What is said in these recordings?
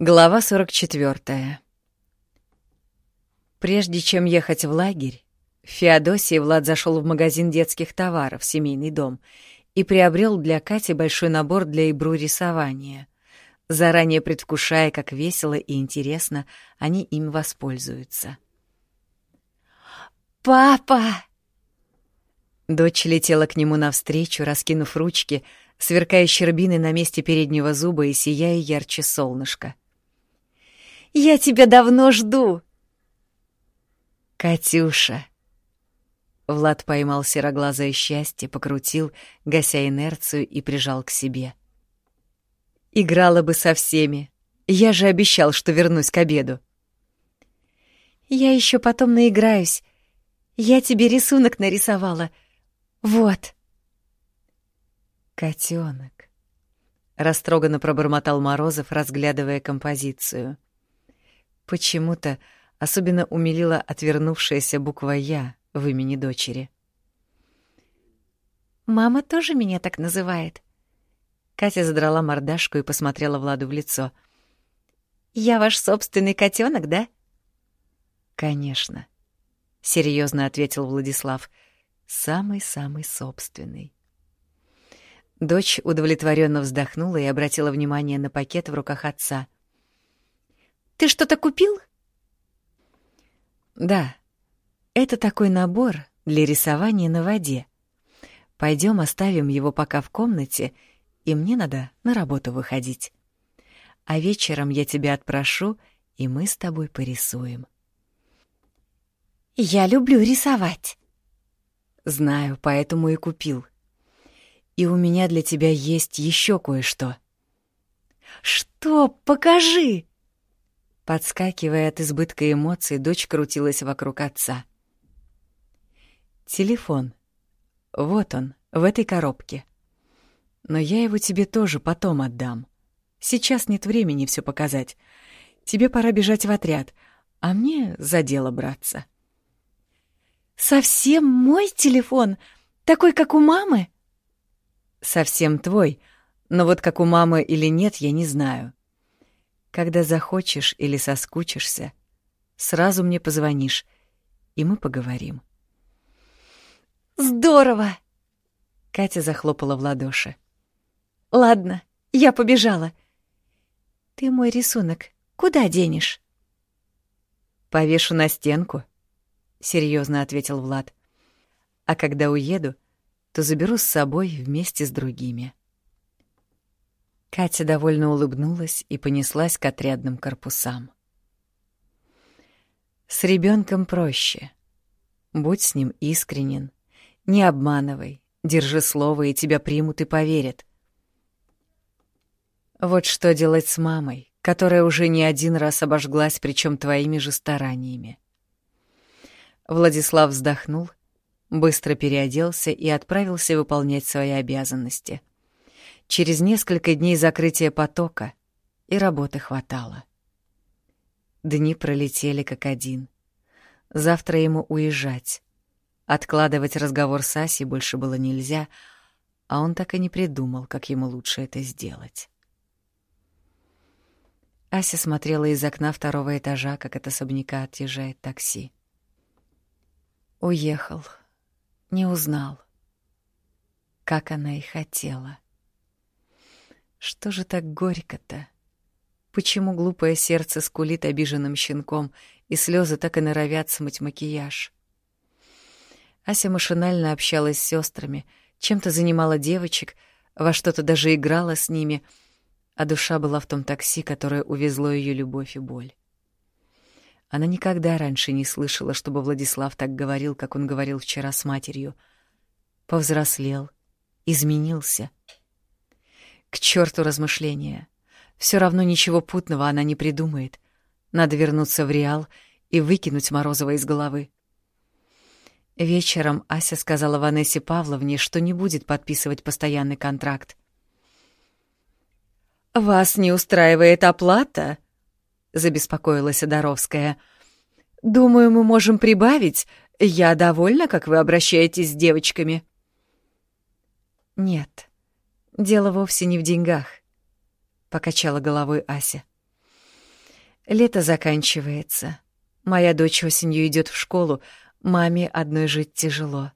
Глава 44. Прежде чем ехать в лагерь, Феодосий Влад зашел в магазин детских товаров «Семейный дом» и приобрел для Кати большой набор для ибру рисования, заранее предвкушая, как весело и интересно они им воспользуются. «Папа!» Дочь летела к нему навстречу, раскинув ручки, сверкая щербиной на месте переднего зуба и сияя ярче солнышка. Я тебя давно жду!» «Катюша!» Влад поймал сероглазое счастье, покрутил, гася инерцию и прижал к себе. «Играла бы со всеми. Я же обещал, что вернусь к обеду». «Я еще потом наиграюсь. Я тебе рисунок нарисовала. Вот». «Котенок», — растроганно пробормотал Морозов, разглядывая композицию. Почему-то особенно умилила отвернувшаяся буква «Я» в имени дочери. «Мама тоже меня так называет». Катя задрала мордашку и посмотрела Владу в лицо. «Я ваш собственный котенок, да?» «Конечно», — серьезно ответил Владислав. «Самый-самый собственный». Дочь удовлетворенно вздохнула и обратила внимание на пакет в руках отца. Ты что-то купил? Да. Это такой набор для рисования на воде. Пойдем оставим его пока в комнате, и мне надо на работу выходить. А вечером я тебя отпрошу, и мы с тобой порисуем. Я люблю рисовать. Знаю, поэтому и купил. И у меня для тебя есть еще кое-что. Что? Покажи! Подскакивая от избытка эмоций, дочь крутилась вокруг отца. «Телефон. Вот он, в этой коробке. Но я его тебе тоже потом отдам. Сейчас нет времени все показать. Тебе пора бежать в отряд, а мне за дело браться». «Совсем мой телефон? Такой, как у мамы?» «Совсем твой, но вот как у мамы или нет, я не знаю. Когда захочешь или соскучишься, сразу мне позвонишь, и мы поговорим. Здорово! Катя захлопала в ладоши. Ладно, я побежала. Ты мой рисунок куда денешь? Повешу на стенку, серьезно ответил Влад. А когда уеду, то заберу с собой вместе с другими. Катя довольно улыбнулась и понеслась к отрядным корпусам. С ребенком проще. Будь с ним искренен, не обманывай, держи слово, и тебя примут и поверят. Вот что делать с мамой, которая уже не один раз обожглась, причем твоими же стараниями. Владислав вздохнул, быстро переоделся и отправился выполнять свои обязанности — Через несколько дней закрытия потока и работы хватало. Дни пролетели как один. Завтра ему уезжать. Откладывать разговор с Асей больше было нельзя, а он так и не придумал, как ему лучше это сделать. Ася смотрела из окна второго этажа, как от особняка отъезжает такси. Уехал. Не узнал. Как она и хотела. Что же так горько-то? Почему глупое сердце скулит обиженным щенком, и слезы так и норовят смыть макияж? Ася машинально общалась с сестрами, чем-то занимала девочек, во что-то даже играла с ними, а душа была в том такси, которое увезло ее любовь и боль. Она никогда раньше не слышала, чтобы Владислав так говорил, как он говорил вчера с матерью. Повзрослел, изменился — к черту размышления. Все равно ничего путного она не придумает. Надо вернуться в Реал и выкинуть Морозова из головы. Вечером Ася сказала Ванессе Павловне, что не будет подписывать постоянный контракт. «Вас не устраивает оплата?» — забеспокоилась Одоровская. «Думаю, мы можем прибавить. Я довольна, как вы обращаетесь с девочками». «Нет», Дело вовсе не в деньгах, покачала головой Ася. Лето заканчивается. Моя дочь осенью идет в школу, маме одной жить тяжело.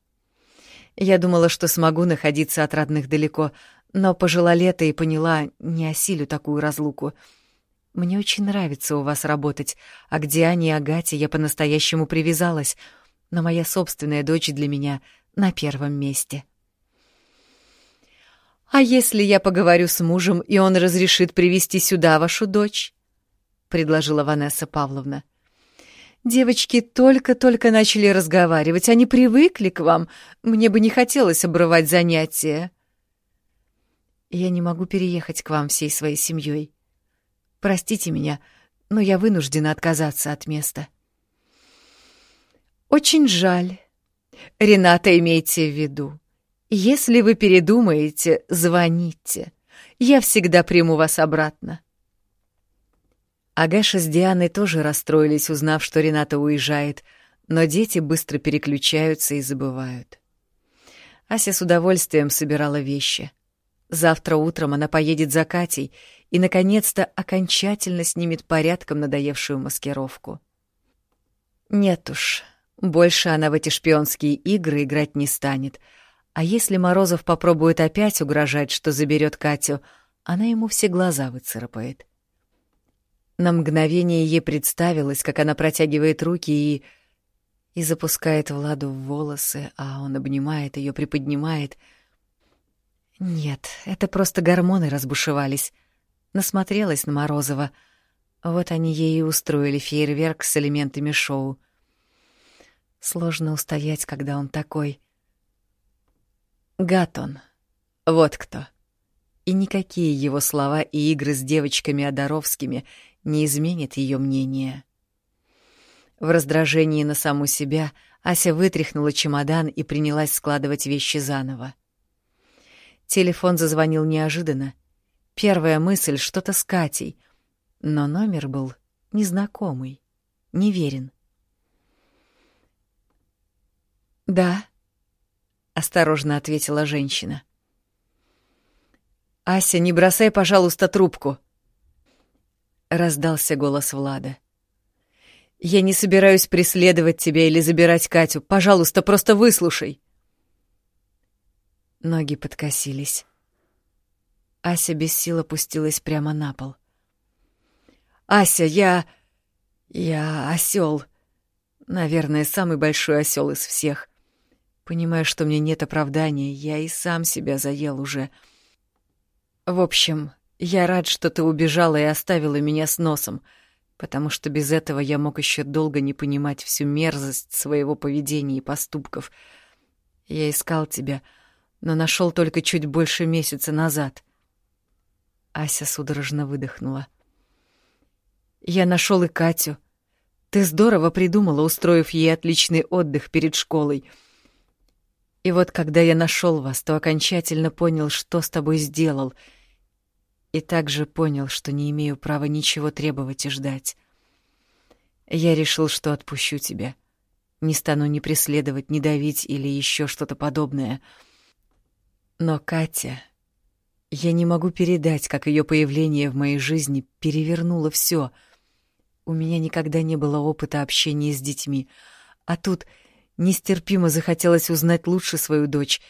Я думала, что смогу находиться от родных далеко, но пожила лето и поняла, не осилю такую разлуку. Мне очень нравится у вас работать, а к Диане и Агате я по-настоящему привязалась, но моя собственная дочь для меня на первом месте. «А если я поговорю с мужем, и он разрешит привести сюда вашу дочь?» — предложила Ванесса Павловна. «Девочки только-только начали разговаривать, они привыкли к вам. Мне бы не хотелось обрывать занятия». «Я не могу переехать к вам всей своей семьей. Простите меня, но я вынуждена отказаться от места». «Очень жаль. Рената, имейте в виду. Если вы передумаете, звоните. Я всегда приму вас обратно». Агаша с Дианой тоже расстроились, узнав, что Рената уезжает, но дети быстро переключаются и забывают. Ася с удовольствием собирала вещи. Завтра утром она поедет за Катей и, наконец-то, окончательно снимет порядком надоевшую маскировку. Нет уж, больше она в эти шпионские игры играть не станет. А если Морозов попробует опять угрожать, что заберет Катю, она ему все глаза выцарапает. На мгновение ей представилось, как она протягивает руки и... и запускает Владу в волосы, а он обнимает ее, приподнимает. Нет, это просто гормоны разбушевались. Насмотрелась на Морозова. Вот они ей и устроили фейерверк с элементами шоу. Сложно устоять, когда он такой. Гатон. Вот кто. И никакие его слова и игры с девочками Одаровскими не изменит ее мнение. В раздражении на саму себя Ася вытряхнула чемодан и принялась складывать вещи заново. Телефон зазвонил неожиданно. Первая мысль — что-то с Катей, но номер был незнакомый, неверен. «Да», — осторожно ответила женщина. «Ася, не бросай, пожалуйста, трубку», — раздался голос Влада. «Я не собираюсь преследовать тебя или забирать Катю. Пожалуйста, просто выслушай». Ноги подкосились. Ася без сил опустилась прямо на пол. «Ася, я... я осел. Наверное, самый большой осел из всех. Понимаю, что мне нет оправдания, я и сам себя заел уже. В общем, я рад, что ты убежала и оставила меня с носом, потому что без этого я мог еще долго не понимать всю мерзость своего поведения и поступков. Я искал тебя, но нашел только чуть больше месяца назад. Ася судорожно выдохнула. Я нашел и Катю. Ты здорово придумала, устроив ей отличный отдых перед школой. И вот когда я нашел вас, то окончательно понял, что с тобой сделал — и также понял, что не имею права ничего требовать и ждать. Я решил, что отпущу тебя. Не стану ни преследовать, ни давить или еще что-то подобное. Но Катя... Я не могу передать, как ее появление в моей жизни перевернуло все. У меня никогда не было опыта общения с детьми, а тут нестерпимо захотелось узнать лучше свою дочь,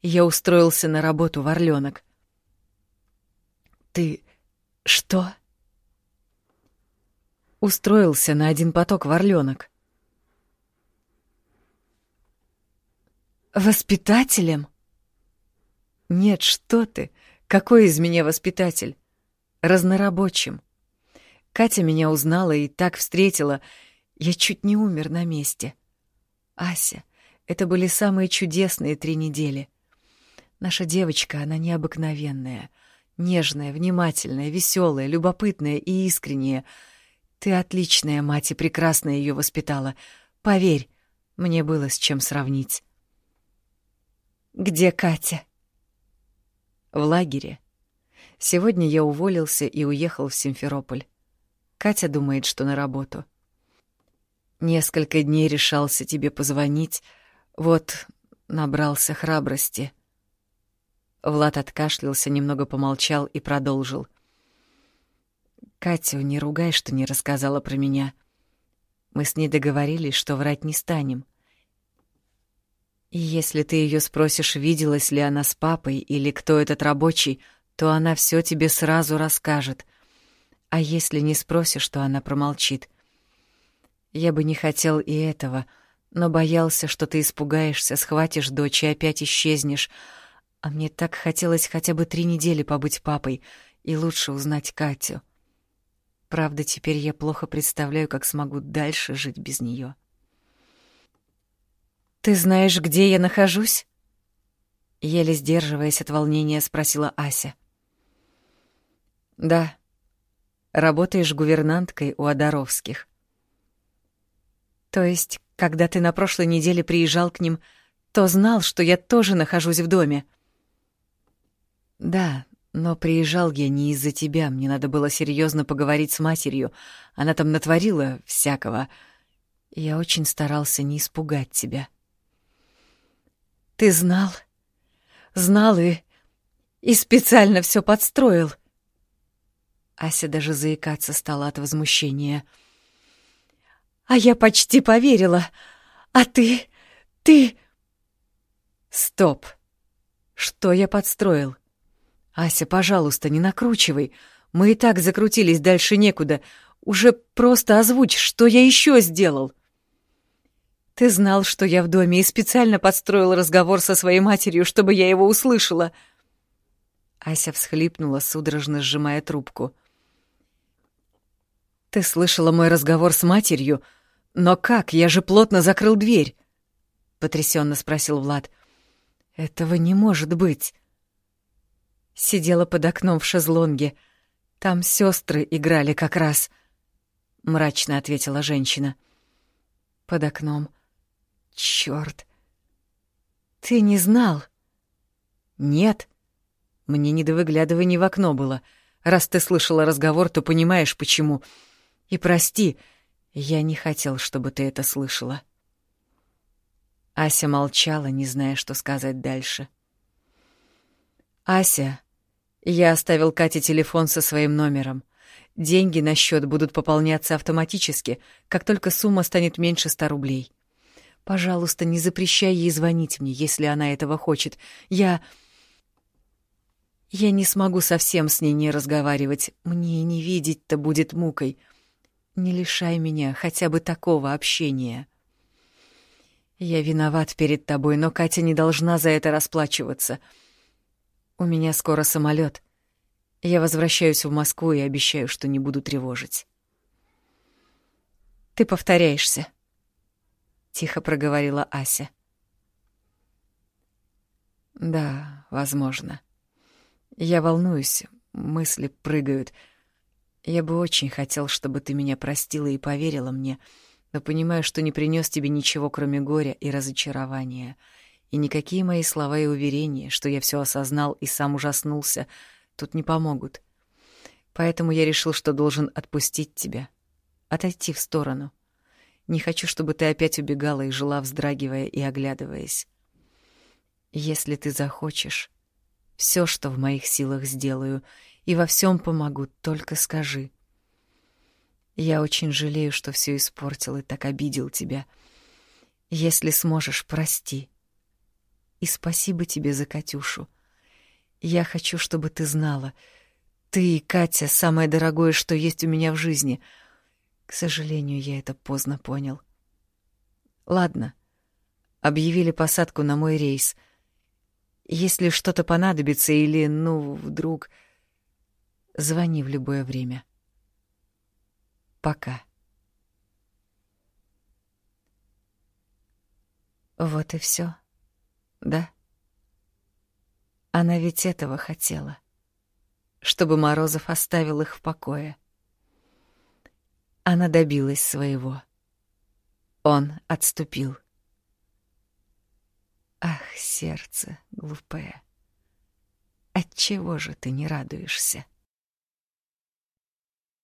и я устроился на работу в Орленок. «Ты... что?» Устроился на один поток в Орленок. «Воспитателем?» «Нет, что ты! Какой из меня воспитатель? Разнорабочим. Катя меня узнала и так встретила. Я чуть не умер на месте. Ася, это были самые чудесные три недели. Наша девочка, она необыкновенная — Нежная, внимательная, веселая, любопытная и искренняя. Ты отличная мать и прекрасно ее воспитала. Поверь, мне было с чем сравнить. Где Катя? В лагере. Сегодня я уволился и уехал в Симферополь. Катя думает, что на работу. Несколько дней решался тебе позвонить. Вот, набрался храбрости. Влад откашлялся, немного помолчал и продолжил. Катю не ругай, что не рассказала про меня. Мы с ней договорились, что врать не станем. И если ты ее спросишь, виделась ли она с папой или кто этот рабочий, то она все тебе сразу расскажет. А если не спросишь, то она промолчит. Я бы не хотел и этого, но боялся, что ты испугаешься, схватишь дочь и опять исчезнешь. А мне так хотелось хотя бы три недели побыть папой и лучше узнать Катю. Правда, теперь я плохо представляю, как смогу дальше жить без нее. «Ты знаешь, где я нахожусь?» Еле сдерживаясь от волнения, спросила Ася. «Да. Работаешь гувернанткой у Одаровских». «То есть, когда ты на прошлой неделе приезжал к ним, то знал, что я тоже нахожусь в доме?» «Да, но приезжал я не из-за тебя, мне надо было серьезно поговорить с матерью. Она там натворила всякого. Я очень старался не испугать тебя. Ты знал? Знал и... и специально все подстроил. Ася даже заикаться стала от возмущения. А я почти поверила. А ты... ты... Стоп. Что я подстроил? — «Ася, пожалуйста, не накручивай. Мы и так закрутились дальше некуда. Уже просто озвучь, что я еще сделал». «Ты знал, что я в доме, и специально подстроил разговор со своей матерью, чтобы я его услышала». Ася всхлипнула, судорожно сжимая трубку. «Ты слышала мой разговор с матерью? Но как? Я же плотно закрыл дверь!» — потрясенно спросил Влад. «Этого не может быть!» Сидела под окном в шезлонге. Там сестры играли как раз. Мрачно ответила женщина. Под окном. Черт. Ты не знал? Нет. Мне не до выглядывания в окно было. Раз ты слышала разговор, то понимаешь, почему. И прости, я не хотел, чтобы ты это слышала. Ася молчала, не зная, что сказать дальше. «Ася, я оставил Кате телефон со своим номером. Деньги на счет будут пополняться автоматически, как только сумма станет меньше ста рублей. Пожалуйста, не запрещай ей звонить мне, если она этого хочет. Я... Я не смогу совсем с ней не разговаривать. Мне не видеть-то будет мукой. Не лишай меня хотя бы такого общения. Я виноват перед тобой, но Катя не должна за это расплачиваться. — у меня скоро самолет. Я возвращаюсь в Москву и обещаю, что не буду тревожить. Ты повторяешься, тихо проговорила Ася. Да, возможно. Я волнуюсь, мысли прыгают. Я бы очень хотел, чтобы ты меня простила и поверила мне, но понимаю, что не принес тебе ничего, кроме горя и разочарования — и никакие мои слова и уверения, что я все осознал и сам ужаснулся, тут не помогут. Поэтому я решил, что должен отпустить тебя, отойти в сторону. Не хочу, чтобы ты опять убегала и жила, вздрагивая и оглядываясь. Если ты захочешь, все, что в моих силах сделаю, и во всем помогу, только скажи. Я очень жалею, что все испортил и так обидел тебя. Если сможешь, прости. И спасибо тебе за Катюшу. Я хочу, чтобы ты знала. Ты и Катя — самое дорогое, что есть у меня в жизни. К сожалению, я это поздно понял. Ладно. Объявили посадку на мой рейс. Если что-то понадобится или, ну, вдруг... Звони в любое время. Пока. Вот и все. Да? Она ведь этого хотела. Чтобы Морозов оставил их в покое. Она добилась своего. Он отступил. Ах, сердце глупое, отчего же ты не радуешься?